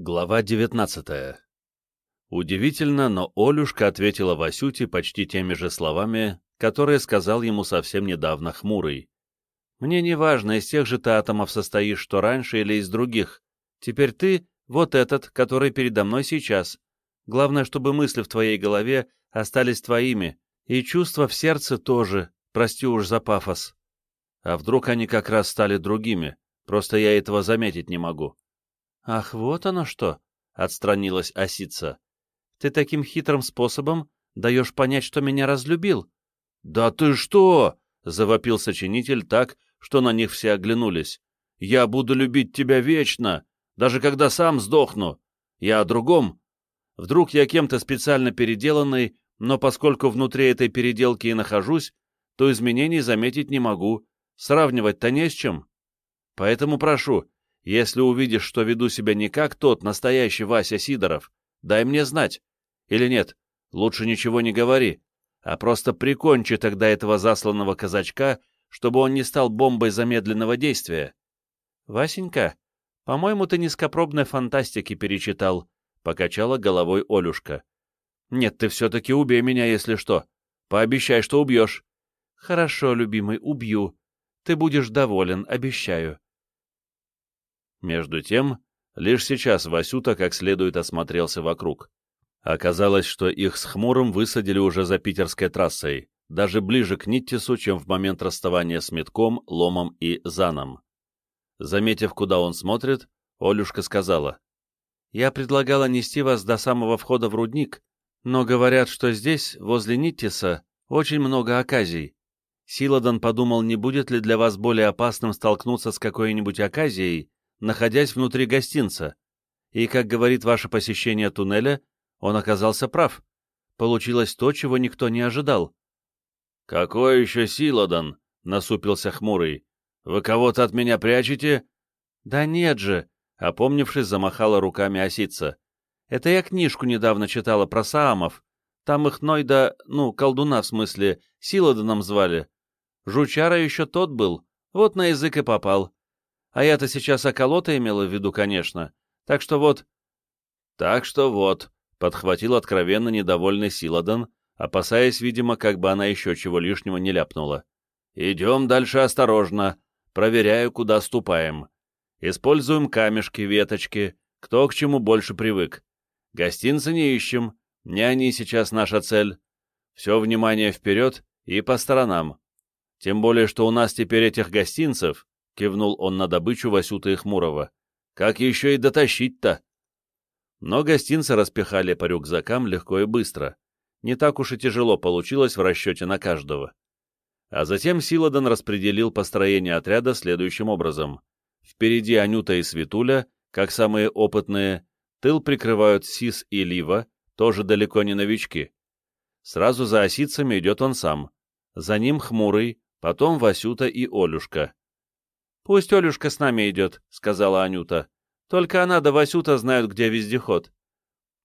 Глава 19 Удивительно, но Олюшка ответила Васюте почти теми же словами, которые сказал ему совсем недавно Хмурый. «Мне не важно, из тех же ты атомов состоишь, что раньше, или из других. Теперь ты — вот этот, который передо мной сейчас. Главное, чтобы мысли в твоей голове остались твоими, и чувства в сердце тоже, прости уж за пафос. А вдруг они как раз стали другими, просто я этого заметить не могу». «Ах, вот оно что!» — отстранилась осица. «Ты таким хитрым способом даешь понять, что меня разлюбил». «Да ты что!» — завопил сочинитель так, что на них все оглянулись. «Я буду любить тебя вечно, даже когда сам сдохну. Я о другом. Вдруг я кем-то специально переделанный, но поскольку внутри этой переделки и нахожусь, то изменений заметить не могу, сравнивать-то не с чем. Поэтому прошу, если увидишь, что веду себя не как тот настоящий Вася Сидоров, дай мне знать. Или нет, лучше ничего не говори, а просто прикончи тогда этого засланного казачка, чтобы он не стал бомбой замедленного действия. Васенька, по-моему, ты низкопробной фантастики перечитал, — покачала головой Олюшка. Нет, ты все-таки убей меня, если что. Пообещай, что убьешь. Хорошо, любимый, убью. Ты будешь доволен, обещаю. Между тем, лишь сейчас Васюта как следует осмотрелся вокруг. Оказалось, что их с Хмурым высадили уже за питерской трассой, даже ближе к Ниттису, чем в момент расставания с Метком, Ломом и Заном. Заметив, куда он смотрит, Олюшка сказала, «Я предлагала нести вас до самого входа в рудник, но говорят, что здесь, возле Ниттиса, очень много оказий. Силадан подумал, не будет ли для вас более опасным столкнуться с какой-нибудь оказией, находясь внутри гостинца. И, как говорит ваше посещение туннеля, он оказался прав. Получилось то, чего никто не ожидал. «Какой еще Силадан?» — насупился Хмурый. «Вы кого-то от меня прячете?» «Да нет же!» — опомнившись, замахала руками осица. «Это я книжку недавно читала про Саамов. Там их Нойда, ну, колдуна в смысле, Силаданом звали. Жучара еще тот был, вот на язык и попал. А я-то сейчас околота имела в виду, конечно. Так что вот... Так что вот, — подхватил откровенно недовольный Силадан, опасаясь, видимо, как бы она еще чего лишнего не ляпнула. Идем дальше осторожно, проверяю, куда ступаем. Используем камешки, веточки, кто к чему больше привык. Гостинцы не ищем, не они сейчас наша цель. Все внимание вперед и по сторонам. Тем более, что у нас теперь этих гостинцев кивнул он на добычу Васюта и Хмурого. Как еще и дотащить-то? Но гостинцы распихали по рюкзакам легко и быстро. Не так уж и тяжело получилось в расчете на каждого. А затем Силадан распределил построение отряда следующим образом. Впереди Анюта и Светуля, как самые опытные, тыл прикрывают Сис и Лива, тоже далеко не новички. Сразу за осицами идет он сам. За ним Хмурый, потом Васюта и Олюшка. «Пусть Олюшка с нами идет», — сказала Анюта. «Только она да Васюта знают, где вездеход».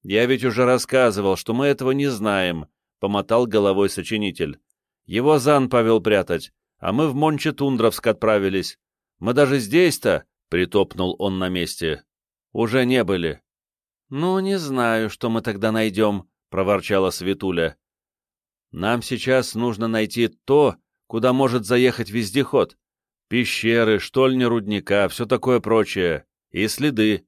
«Я ведь уже рассказывал, что мы этого не знаем», — помотал головой сочинитель. «Его Зан повел прятать, а мы в Монче-Тундровск отправились. Мы даже здесь-то», — притопнул он на месте, — «уже не были». «Ну, не знаю, что мы тогда найдем», — проворчала Светуля. «Нам сейчас нужно найти то, куда может заехать вездеход», Пещеры, штольни рудника, все такое прочее. И следы.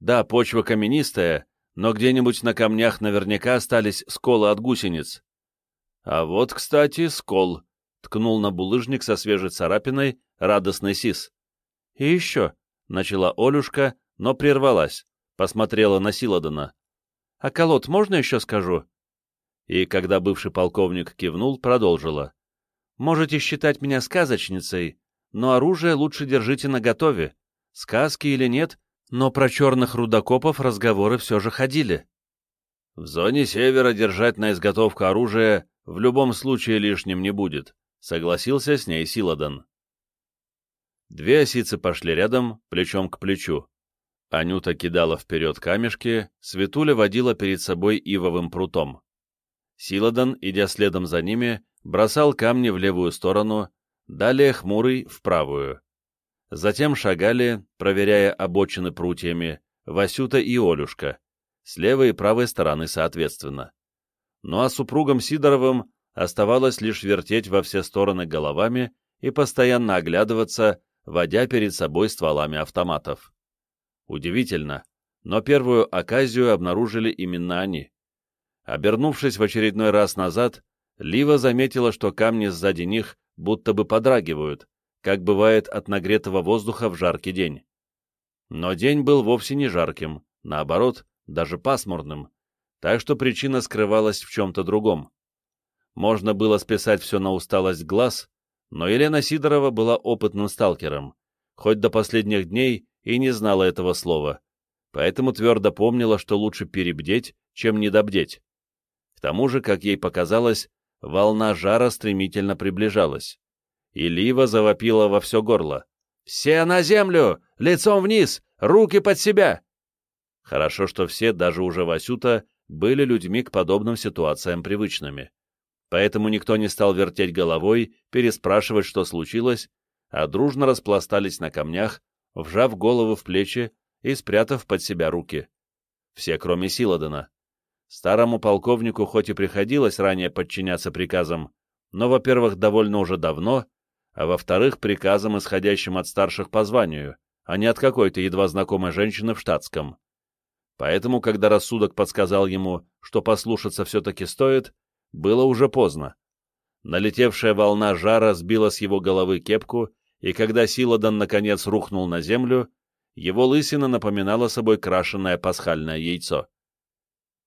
Да, почва каменистая, но где-нибудь на камнях наверняка остались сколы от гусениц. А вот, кстати, скол. Ткнул на булыжник со свежей царапиной радостный сис. И еще, начала Олюшка, но прервалась, посмотрела на Силадана. А колод можно еще скажу? И когда бывший полковник кивнул, продолжила. Можете считать меня сказочницей, но оружие лучше держите наготове. Сказки или нет, но про черных рудокопов разговоры все же ходили. В зоне севера держать на изготовку оружия в любом случае лишним не будет, согласился с ней Силадан. Две осицы пошли рядом, плечом к плечу. Анюта кидала вперед камешки, Светуля водила перед собой ивовым прутом. Силадан, идя следом за ними, бросал камни в левую сторону, далее хмурый в правую. Затем шагали, проверяя обочины прутьями, Васюта и Олюшка, с левой и правой стороны соответственно. Ну а супругам Сидоровым оставалось лишь вертеть во все стороны головами и постоянно оглядываться, водя перед собой стволами автоматов. Удивительно, но первую оказию обнаружили именно они. Обернувшись в очередной раз назад, Лива заметила, что камни сзади них будто бы подрагивают, как бывает от нагретого воздуха в жаркий день. Но день был вовсе не жарким, наоборот, даже пасмурным, так что причина скрывалась в чем-то другом. Можно было списать все на усталость глаз, но Елена Сидорова была опытным сталкером, хоть до последних дней и не знала этого слова, поэтому твердо помнила, что лучше перебдеть, чем недобдеть. К тому же, как ей показалось, волна жара стремительно приближалась. И Лива завопила во все горло. «Все на землю! Лицом вниз! Руки под себя!» Хорошо, что все, даже уже Васюта, были людьми к подобным ситуациям привычными. Поэтому никто не стал вертеть головой, переспрашивать, что случилось, а дружно распластались на камнях, вжав голову в плечи и спрятав под себя руки. Все, кроме Силадена. Старому полковнику хоть и приходилось ранее подчиняться приказам, но, во-первых, довольно уже давно, а во-вторых, приказам, исходящим от старших по званию, а не от какой-то едва знакомой женщины в штатском. Поэтому, когда рассудок подсказал ему, что послушаться все-таки стоит, было уже поздно. Налетевшая волна жара сбила с его головы кепку, и когда Силадан наконец рухнул на землю, его лысина напоминала собой крашеное пасхальное яйцо.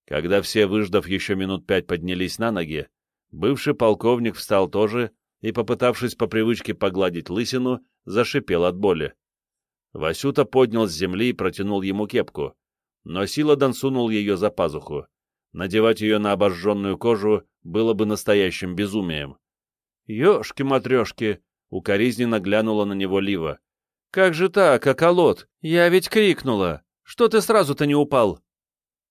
Когда все, выждав еще минут пять, поднялись на ноги, бывший полковник встал тоже и, попытавшись по привычке погладить лысину, зашипел от боли. Васюта поднял с земли и протянул ему кепку, но Силадан сунул ее за пазуху. Надевать ее на обожженную кожу было бы настоящим безумием. «Ешки-матрешки!» — укоризненно глянула на него Лива. «Как же так, околот? Я ведь крикнула! Что ты сразу-то не упал?»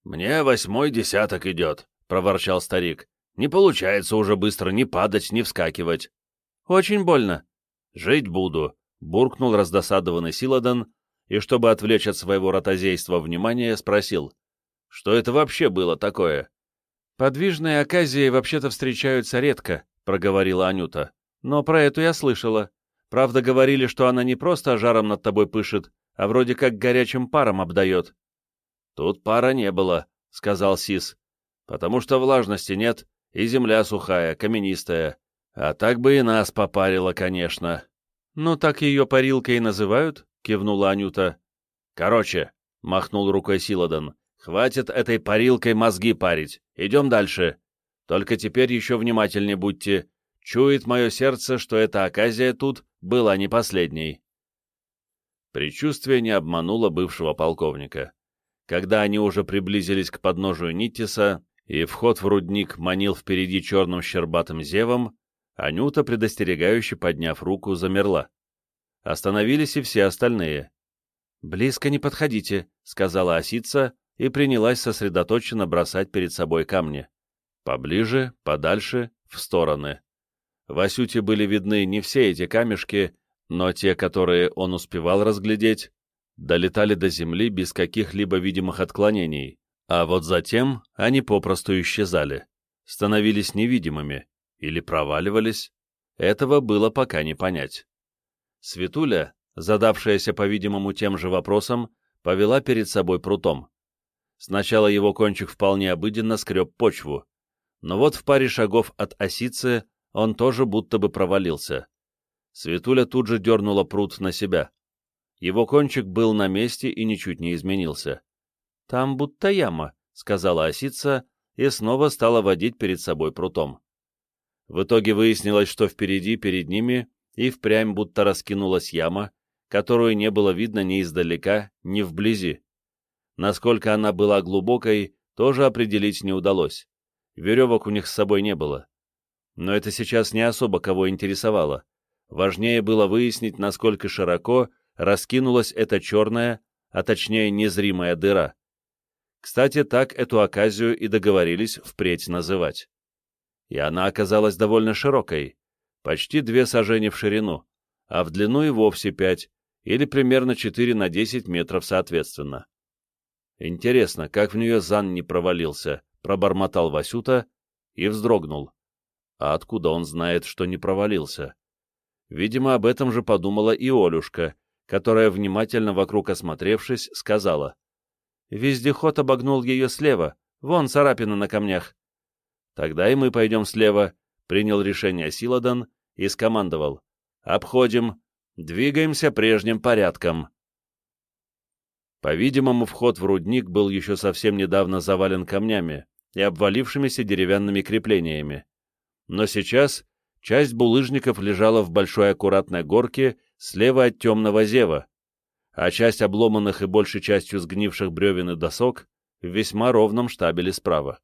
«Мне восьмой десяток идет», — проворчал старик. «Не получается уже быстро ни падать, ни вскакивать». «Очень больно». «Жить буду», — буркнул раздосадованный Силадан, и, чтобы отвлечь от своего ротозейства внимание, спросил, что это вообще было такое? «Подвижные оказии вообще-то встречаются редко», — проговорила Анюта. «Но про эту я слышала. Правда, говорили, что она не просто жаром над тобой пышет, а вроде как горячим паром обдает. «Тут пара не было», — сказал Сис, «потому что влажности нет, и земля сухая, каменистая. А так бы и нас попарило, конечно». «Ну, так ее парилкой и называют?» — кивнула Анюта. «Короче», — махнул рукой Силадан, «хватит этой парилкой мозги парить. Идем дальше. Только теперь еще внимательнее будьте. Чует мое сердце, что эта оказия тут была не последней». Предчувствие не обмануло бывшего полковника. Когда они уже приблизились к подножию Ниттиса, и вход в рудник манил впереди черным щербатым зевом, Анюта, предостерегающе подняв руку, замерла. Остановились и все остальные. «Близко не подходите», — сказала осица и принялась сосредоточенно бросать перед собой камни. Поближе, подальше, в стороны. Васюте были видны не все эти камешки, но те, которые он успевал разглядеть, долетали до Земли без каких-либо видимых отклонений, а вот затем они попросту исчезали, становились невидимыми или проваливались. Этого было пока не понять. Светуля, задавшаяся, по-видимому, тем же вопросом, повела перед собой прутом. Сначала его кончик вполне обыденно скреб почву, но вот в паре шагов от осицы он тоже будто бы провалился. Светуля тут же дернула прут на себя. Его кончик был на месте и ничуть не изменился. «Там будто яма», — сказала осица и снова стала водить перед собой прутом. В итоге выяснилось, что впереди, перед ними, и впрямь будто раскинулась яма, которую не было видно ни издалека, ни вблизи. Насколько она была глубокой, тоже определить не удалось. Веревок у них с собой не было. Но это сейчас не особо кого интересовало. Важнее было выяснить, насколько широко раскинулась эта черная, а точнее незримая дыра. Кстати, так эту оказию и договорились впредь называть. И она оказалась довольно широкой, почти две сажени в ширину, а в длину и вовсе пять, или примерно 4 на 10 метров соответственно. Интересно, как в нее Зан не провалился, пробормотал Васюта и вздрогнул. А откуда он знает, что не провалился? Видимо, об этом же подумала и Олюшка, которая, внимательно вокруг осмотревшись, сказала. «Вездеход обогнул ее слева, вон царапина на камнях». «Тогда и мы пойдем слева», — принял решение Силадан и скомандовал. «Обходим, двигаемся прежним порядком». По-видимому, вход в рудник был еще совсем недавно завален камнями и обвалившимися деревянными креплениями. Но сейчас часть булыжников лежала в большой аккуратной горке слева от темного зева, а часть обломанных и большей частью сгнивших бревен и досок в весьма ровном штабеле справа.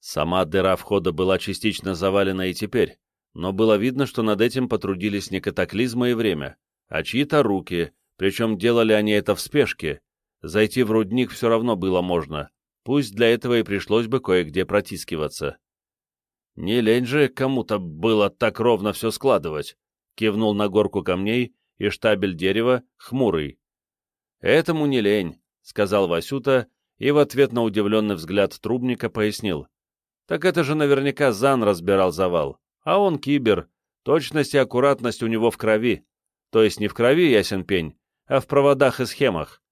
Сама дыра входа была частично завалена и теперь, но было видно, что над этим потрудились не катаклизмы и время, а чьи-то руки, причем делали они это в спешке, Зайти в рудник все равно было можно, пусть для этого и пришлось бы кое-где протискиваться. «Не лень же кому-то было так ровно все складывать», — кивнул на горку камней и штабель дерева, хмурый. «Этому не лень», — сказал Васюта, и в ответ на удивленный взгляд трубника пояснил. «Так это же наверняка Зан разбирал завал, а он кибер, точность и аккуратность у него в крови, то есть не в крови, ясен пень, а в проводах и схемах.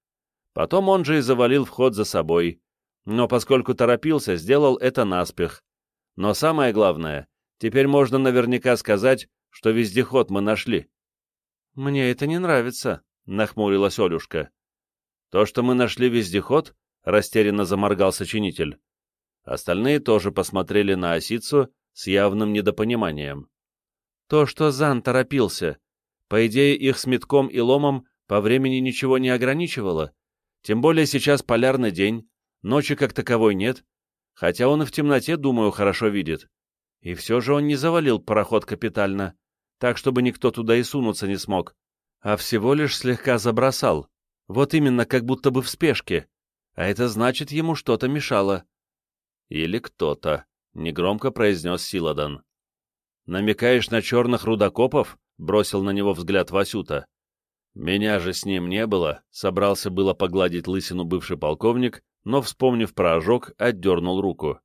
Потом он же и завалил вход за собой, но поскольку торопился, сделал это наспех. Но самое главное, теперь можно наверняка сказать, что вездеход мы нашли. «Мне это не нравится», — нахмурилась Олюшка. «То, что мы нашли вездеход?» — растерянно заморгал сочинитель. Остальные тоже посмотрели на осицу с явным недопониманием. «То, что Зан торопился. По идее, их с метком и ломом по времени ничего не ограничивало, тем более сейчас полярный день, ночи как таковой нет, хотя он и в темноте, думаю, хорошо видит. И все же он не завалил пароход капитально, так, чтобы никто туда и сунуться не смог, а всего лишь слегка забросал, вот именно как будто бы в спешке, а это значит, ему что-то мешало. Или кто-то, — негромко произнес Силадан. «Намекаешь на черных рудокопов?» — бросил на него взгляд Васюта. Меня же с ним не было, собрался было погладить лысину бывший полковник, но, вспомнив про ожог, отдернул руку.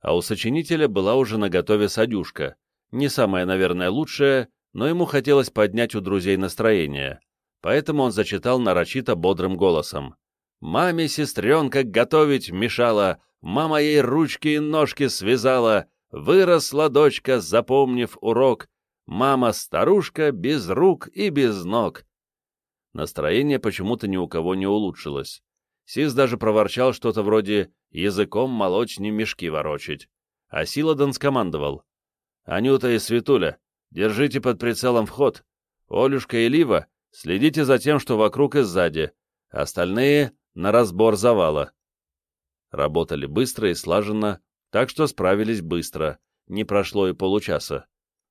А у сочинителя была уже наготове садюшка, не самая, наверное, лучшая, но ему хотелось поднять у друзей настроение, поэтому он зачитал нарочито бодрым голосом. «Маме сестренка готовить мешала, мама ей ручки и ножки связала, выросла дочка, запомнив урок, мама старушка без рук и без ног». Настроение почему-то ни у кого не улучшилось. Сис даже проворчал что-то вроде «языком молочь не мешки ворочить», а Силадан скомандовал. «Анюта и Светуля, держите под прицелом вход. Олюшка и Лива, следите за тем, что вокруг и сзади. Остальные — на разбор завала». Работали быстро и слаженно, так что справились быстро, не прошло и получаса.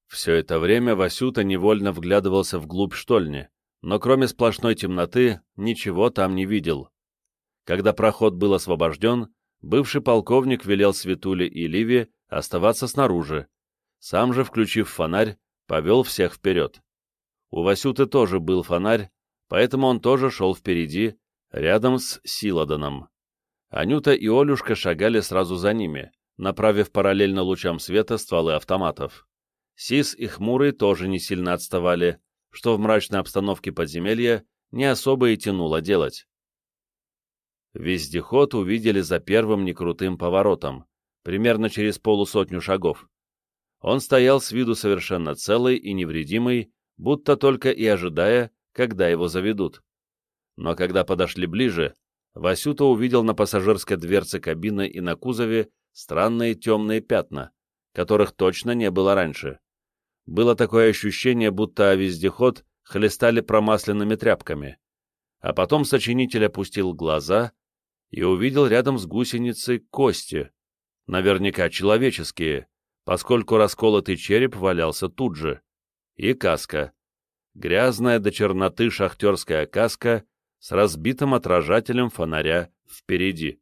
Все это время Васюта невольно вглядывался вглубь штольни но кроме сплошной темноты ничего там не видел. Когда проход был освобожден, бывший полковник велел Светуле и Ливе оставаться снаружи, сам же, включив фонарь, повел всех вперед. У Васюты тоже был фонарь, поэтому он тоже шел впереди, рядом с Силаданом. Анюта и Олюшка шагали сразу за ними, направив параллельно лучам света стволы автоматов. Сис и Хмурый тоже не сильно отставали, что в мрачной обстановке подземелья не особо и тянуло делать. Вездеход увидели за первым некрутым поворотом, примерно через полусотню шагов. Он стоял с виду совершенно целый и невредимый, будто только и ожидая, когда его заведут. Но когда подошли ближе, Васюта увидел на пассажирской дверце кабины и на кузове странные темные пятна, которых точно не было раньше. Было такое ощущение, будто вездеход хлестали промасленными тряпками. А потом сочинитель опустил глаза и увидел рядом с гусеницей кости, наверняка человеческие, поскольку расколотый череп валялся тут же, и каска. Грязная до черноты шахтерская каска с разбитым отражателем фонаря впереди.